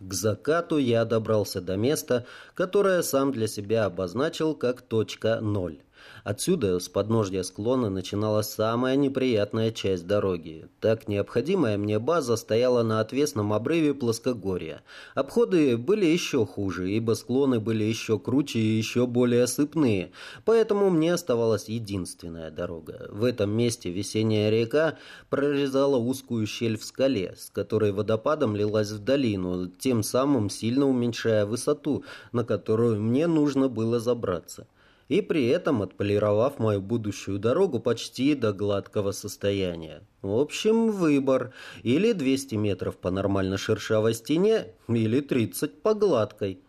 К закату я добрался до места, которое сам для себя обозначил как точка ноль. Отсюда, с подножья склона, начиналась самая неприятная часть дороги. Так необходимая мне база стояла на отвесном обрыве плоскогорья. Обходы были еще хуже, ибо склоны были еще круче и еще более сыпные. Поэтому мне оставалась единственная дорога. В этом месте весенняя река прорезала узкую щель в скале, с которой водопадом лилась в долину, тем самым сильно уменьшая высоту, на которую мне нужно было забраться и при этом отполировав мою будущую дорогу почти до гладкого состояния. В общем, выбор. Или 200 метров по нормально шершавой стене, или 30 по гладкой.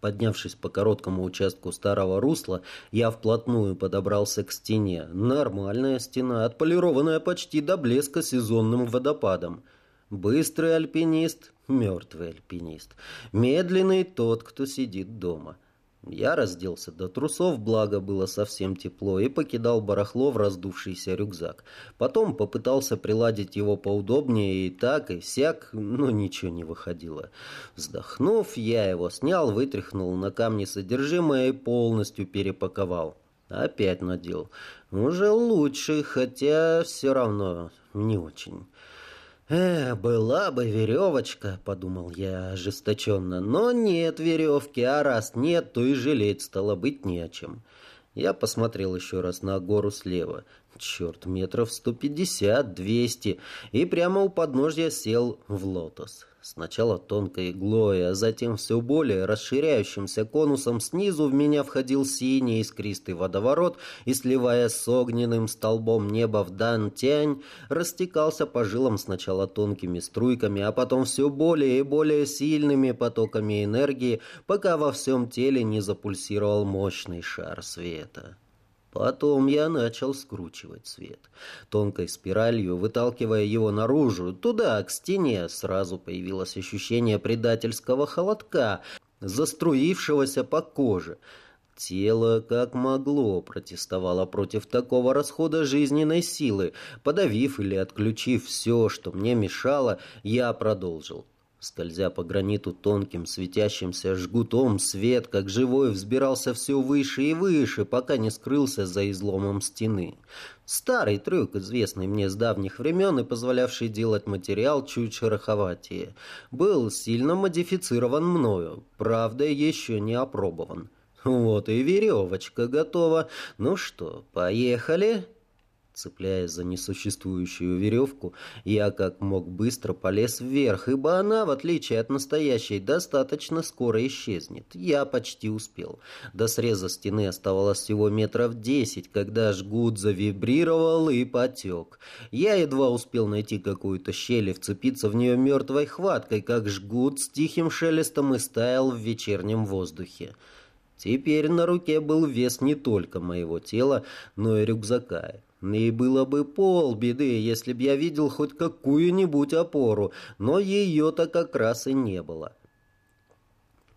Поднявшись по короткому участку старого русла, я вплотную подобрался к стене. Нормальная стена, отполированная почти до блеска сезонным водопадом. Быстрый альпинист, мертвый альпинист. Медленный тот, кто сидит дома. Я разделся до трусов, благо было совсем тепло, и покидал барахло в раздувшийся рюкзак. Потом попытался приладить его поудобнее и так, и сяк, но ничего не выходило. Вздохнув, я его снял, вытряхнул на камни содержимое и полностью перепаковал. Опять надел. Уже лучше, хотя все равно не очень. «Э, была бы веревочка», — подумал я ожесточенно. «Но нет веревки, а раз нет, то и жалеть стало быть не о чем». Я посмотрел еще раз на гору слева. Черт, метров сто пятьдесят, двести. И прямо у подножья сел в лотос. Сначала тонкой иглой, а затем все более расширяющимся конусом снизу в меня входил синий искристый водоворот и, сливаясь с огненным столбом неба в дан-тянь, растекался по жилам сначала тонкими струйками, а потом все более и более сильными потоками энергии, пока во всем теле не запульсировал мощный шар света. Потом я начал скручивать свет. Тонкой спиралью, выталкивая его наружу, туда, к стене, сразу появилось ощущение предательского холодка, заструившегося по коже. Тело, как могло, протестовало против такого расхода жизненной силы. Подавив или отключив все, что мне мешало, я продолжил. Скользя по граниту тонким светящимся жгутом, свет, как живой, взбирался все выше и выше, пока не скрылся за изломом стены. Старый трюк, известный мне с давних времен и позволявший делать материал чуть шероховатее, был сильно модифицирован мною, правда, еще не опробован. Вот и веревочка готова. Ну что, поехали?» Цепляясь за несуществующую веревку, я как мог быстро полез вверх, ибо она, в отличие от настоящей, достаточно скоро исчезнет. Я почти успел. До среза стены оставалось всего метров десять, когда жгут завибрировал и потек. Я едва успел найти какую-то щель и вцепиться в нее мертвой хваткой, как жгут с тихим шелестом и стаял в вечернем воздухе. Теперь на руке был вес не только моего тела, но и рюкзака. И было бы полбеды, если б я видел хоть какую-нибудь опору, но ее-то как раз и не было.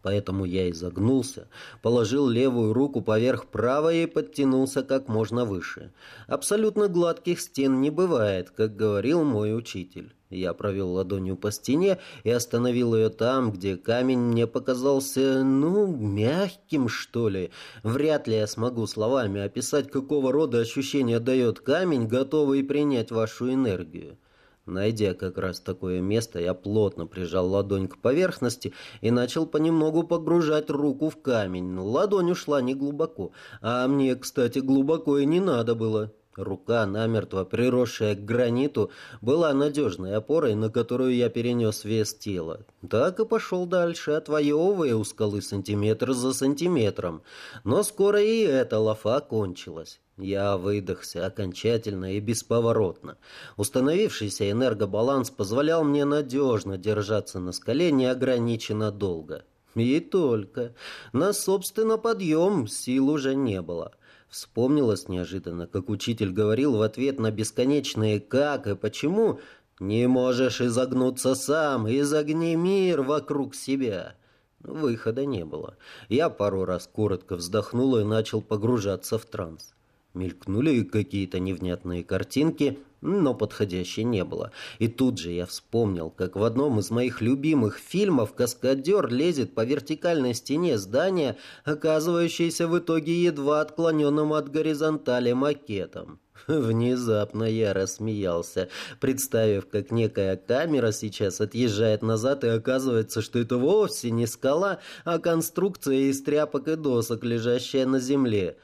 Поэтому я изогнулся, положил левую руку поверх правой и подтянулся как можно выше. Абсолютно гладких стен не бывает, как говорил мой учитель. Я провел ладонью по стене и остановил ее там, где камень мне показался, ну, мягким, что ли. Вряд ли я смогу словами описать, какого рода ощущение дает камень, готовый принять вашу энергию. Найдя как раз такое место, я плотно прижал ладонь к поверхности и начал понемногу погружать руку в камень. Ладонь ушла не глубоко, а мне, кстати, глубоко и не надо было. Рука, намертво приросшая к граниту, была надежной опорой, на которую я перенес вес тела. Так и пошел дальше, отвоевывая у скалы сантиметр за сантиметром. Но скоро и эта лафа кончилась. Я выдохся окончательно и бесповоротно. Установившийся энергобаланс позволял мне надежно держаться на скале неограниченно долго. И только. На, собственно, подъем сил уже не было. Вспомнилось неожиданно, как учитель говорил в ответ на бесконечные «как» и «почему» «Не можешь изогнуться сам, изогни мир вокруг себя». Выхода не было. Я пару раз коротко вздохнул и начал погружаться в транс. Мелькнули какие-то невнятные картинки, но подходящей не было. И тут же я вспомнил, как в одном из моих любимых фильмов каскадер лезет по вертикальной стене здания, оказывающейся в итоге едва отклоненным от горизонтали макетом. Внезапно я рассмеялся, представив, как некая камера сейчас отъезжает назад, и оказывается, что это вовсе не скала, а конструкция из тряпок и досок, лежащая на земле.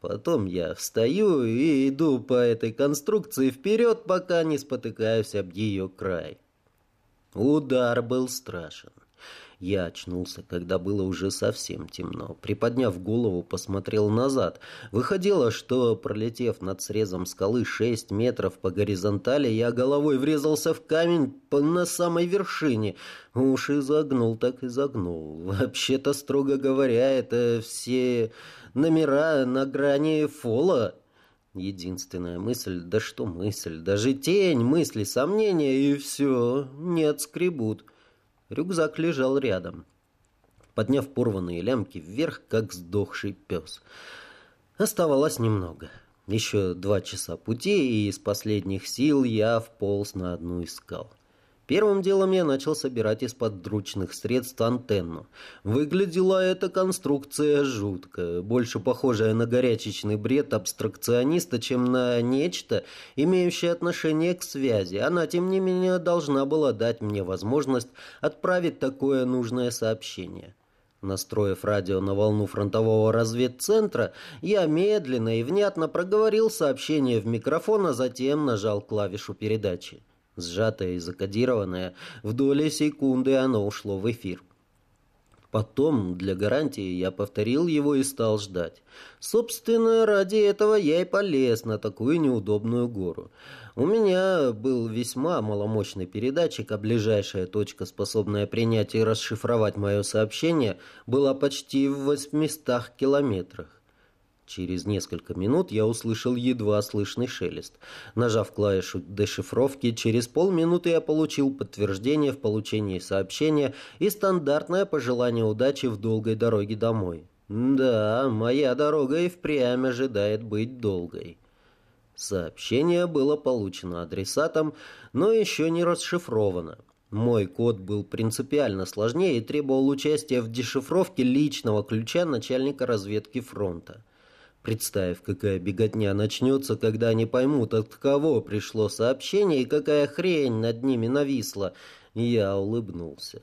Потом я встаю и иду по этой конструкции вперед, пока не спотыкаюсь об ее край. Удар был страшен. Я очнулся, когда было уже совсем темно. Приподняв голову, посмотрел назад. Выходило, что, пролетев над срезом скалы шесть метров по горизонтали, я головой врезался в камень на самой вершине. Уж загнул, так и загнул. Вообще-то, строго говоря, это все номера на грани фола. Единственная мысль, да что мысль, даже тень мысли, сомнения, и все, не отскребут. Рюкзак лежал рядом, подняв порванные лямки вверх, как сдохший пес. Оставалось немного. Еще два часа пути, и из последних сил я вполз на одну из скал. Первым делом я начал собирать из подручных средств антенну. Выглядела эта конструкция жутко, больше похожая на горячечный бред абстракциониста, чем на нечто, имеющее отношение к связи. Она, тем не менее, должна была дать мне возможность отправить такое нужное сообщение. Настроив радио на волну фронтового разведцентра, я медленно и внятно проговорил сообщение в микрофон, а затем нажал клавишу передачи. Сжатое и закодированное, в доли секунды оно ушло в эфир. Потом, для гарантии, я повторил его и стал ждать. Собственно, ради этого я и полез на такую неудобную гору. У меня был весьма маломощный передатчик, а ближайшая точка, способная принять и расшифровать мое сообщение, была почти в 800 километрах. Через несколько минут я услышал едва слышный шелест. Нажав клавишу дешифровки, через полминуты я получил подтверждение в получении сообщения и стандартное пожелание удачи в долгой дороге домой. Да, моя дорога и впрямь ожидает быть долгой. Сообщение было получено адресатом, но еще не расшифровано. Мой код был принципиально сложнее и требовал участия в дешифровке личного ключа начальника разведки фронта. Представив, какая беготня начнется, когда они поймут, от кого пришло сообщение и какая хрень над ними нависла, я улыбнулся.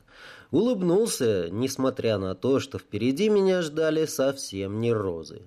Улыбнулся, несмотря на то, что впереди меня ждали совсем не розы.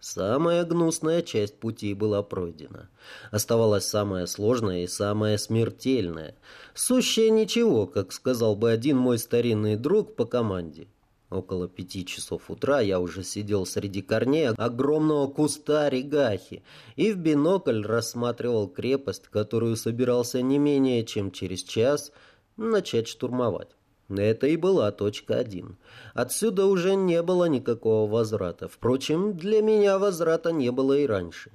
Самая гнусная часть пути была пройдена. Оставалась самая сложная и самая смертельная. Сущее ничего, как сказал бы один мой старинный друг по команде. Около пяти часов утра я уже сидел среди корней огромного куста регахи и в бинокль рассматривал крепость, которую собирался не менее чем через час начать штурмовать. Это и была точка один. Отсюда уже не было никакого возврата. Впрочем, для меня возврата не было и раньше.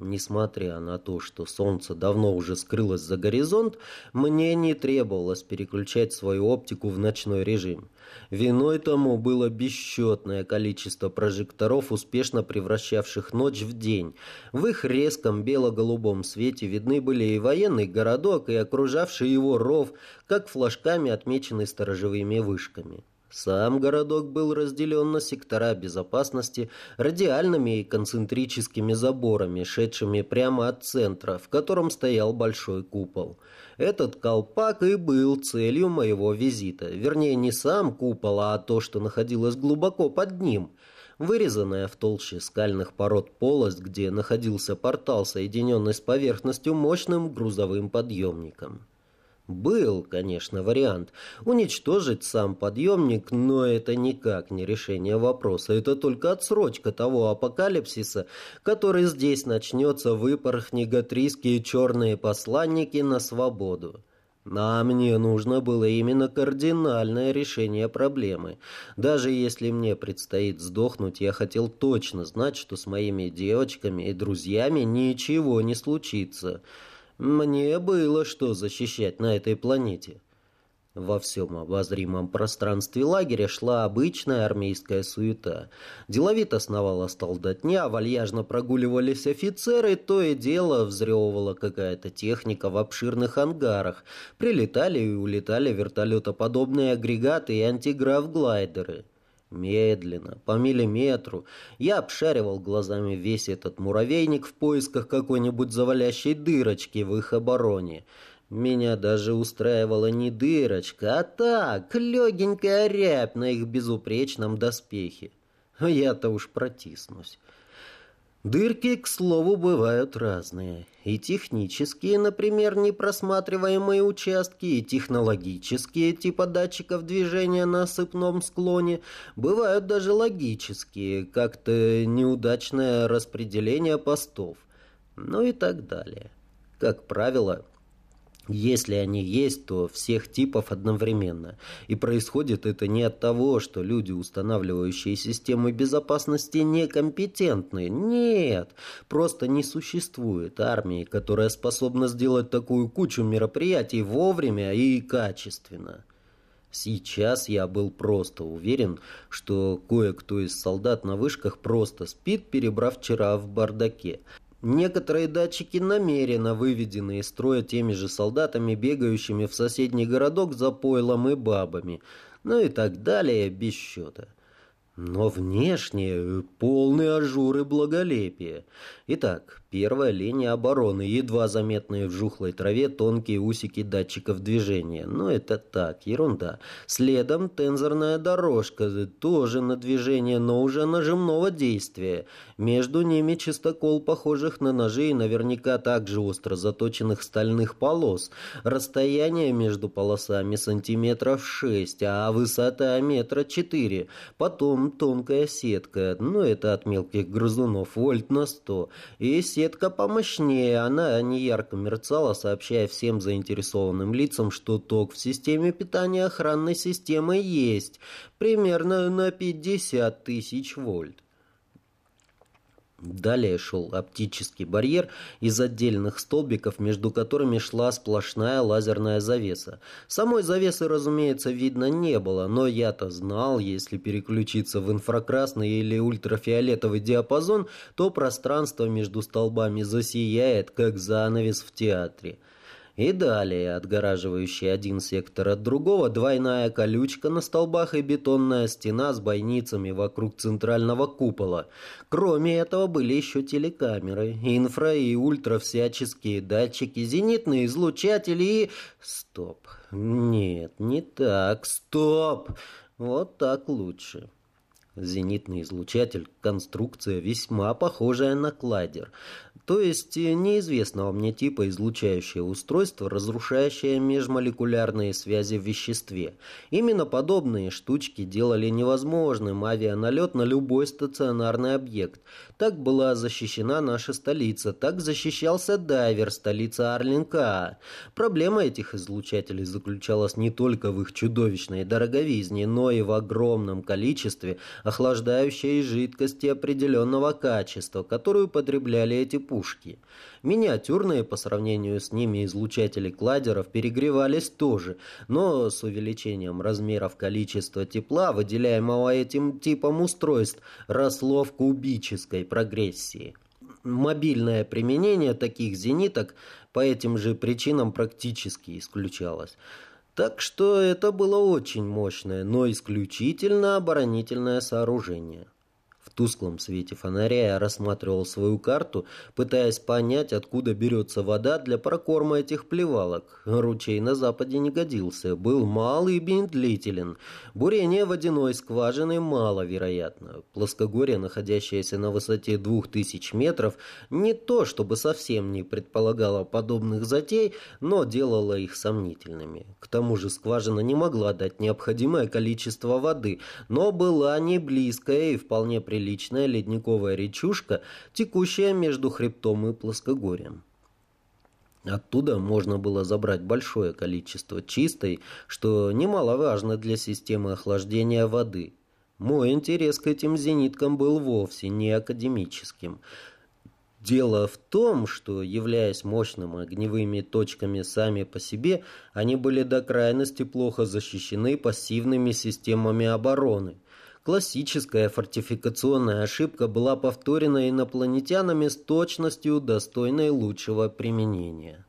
Несмотря на то, что солнце давно уже скрылось за горизонт, мне не требовалось переключать свою оптику в ночной режим. Виной тому было бесчетное количество прожекторов, успешно превращавших ночь в день. В их резком бело-голубом свете видны были и военный городок, и окружавший его ров, как флажками отмеченный сторожевыми вышками. Сам городок был разделен на сектора безопасности радиальными и концентрическими заборами, шедшими прямо от центра, в котором стоял большой купол. Этот колпак и был целью моего визита. Вернее, не сам купол, а то, что находилось глубоко под ним. Вырезанная в толще скальных пород полость, где находился портал, соединенный с поверхностью мощным грузовым подъемником. Был, конечно, вариант уничтожить сам подъемник, но это никак не решение вопроса. Это только отсрочка того апокалипсиса, который здесь начнется, выпорхни гатрийские черные посланники на свободу. А мне нужно было именно кардинальное решение проблемы. Даже если мне предстоит сдохнуть, я хотел точно знать, что с моими девочками и друзьями ничего не случится. Мне было что защищать на этой планете. Во всем обозримом пространстве лагеря шла обычная армейская суета. Деловито сновала солдатня, вальяжно прогуливались офицеры, то и дело взрёвывала какая-то техника в обширных ангарах. Прилетали и улетали вертолетоподобные агрегаты и антиграф-глайдеры. Медленно, по миллиметру, я обшаривал глазами весь этот муравейник в поисках какой-нибудь завалящей дырочки в их обороне. Меня даже устраивала не дырочка, а так, легенькая рябь на их безупречном доспехе. Я-то уж протиснусь. Дырки, к слову, бывают разные. И технические, например, непросматриваемые участки, и технологические, типа датчиков движения на осыпном склоне. Бывают даже логические, как-то неудачное распределение постов. Ну и так далее. Как правило, если они есть, то всех типов одновременно. И происходит это не от того, что люди, устанавливающие системы безопасности, некомпетентны. Нет, просто не существует армии, которая способна сделать такую кучу мероприятий вовремя и качественно. Сейчас я был просто уверен, что кое-кто из солдат на вышках просто спит, перебрав вчера в бардаке. Некоторые датчики намеренно выведены из строя теми же солдатами, бегающими в соседний городок за пойлом и бабами, ну и так далее без счета. Но внешне полный ажур и благолепие. Итак, первая линия обороны, едва заметные в жухлой траве тонкие усики датчиков движения. Но это так, ерунда. Следом тензорная дорожка, тоже на движение, но уже нажимного действия. Между ними чистокол похожих на ножи и наверняка также остро заточенных стальных полос. Расстояние между полосами сантиметров шесть, а высота метра четыре. Потом тонкая сетка, но это от мелких грызунов, вольт на сто. И сетка помощнее, она не ярко мерцала, сообщая всем заинтересованным лицам, что ток в системе питания охранной системы есть, примерно на 50 тысяч вольт. Далее шел оптический барьер из отдельных столбиков, между которыми шла сплошная лазерная завеса. Самой завесы, разумеется, видно не было, но я-то знал, если переключиться в инфракрасный или ультрафиолетовый диапазон, то пространство между столбами засияет, как занавес в театре. И далее, отгораживающая один сектор от другого, двойная колючка на столбах и бетонная стена с бойницами вокруг центрального купола. Кроме этого были еще телекамеры, инфра и ультра всяческие датчики, зенитные излучатели и... Стоп. Нет, не так. Стоп. Вот так лучше. Зенитный излучатель – конструкция весьма похожая на кладер то есть э, неизвестного мне типа излучающее устройство, разрушающее межмолекулярные связи в веществе. Именно подобные штучки делали невозможным авианалет на любой стационарный объект. Так была защищена наша столица, так защищался дайвер, столица Арлинка. Проблема этих излучателей заключалась не только в их чудовищной дороговизне, но и в огромном количестве охлаждающей жидкости определенного качества, которую потребляли эти пушки. Миниатюрные по сравнению с ними излучатели кладеров перегревались тоже, но с увеличением размеров количества тепла, выделяемого этим типом устройств, росло в кубической прогрессии. Мобильное применение таких зениток по этим же причинам практически исключалось. Так что это было очень мощное, но исключительно оборонительное сооружение тусклом свете фонаря я рассматривал свою карту, пытаясь понять, откуда берется вода для прокорма этих плевалок. Ручей на западе не годился, был мал и медлителен. Бурение водяной скважины маловероятно. Плоскогорье, находящееся на высоте двух тысяч метров, не то чтобы совсем не предполагало подобных затей, но делало их сомнительными. К тому же скважина не могла дать необходимое количество воды, но была не близкая и вполне приличная приличная ледниковая речушка, текущая между хребтом и плоскогорьем. Оттуда можно было забрать большое количество чистой, что немаловажно для системы охлаждения воды. Мой интерес к этим зениткам был вовсе не академическим. Дело в том, что, являясь мощными огневыми точками сами по себе, они были до крайности плохо защищены пассивными системами обороны. Классическая фортификационная ошибка была повторена инопланетянами с точностью, достойной лучшего применения.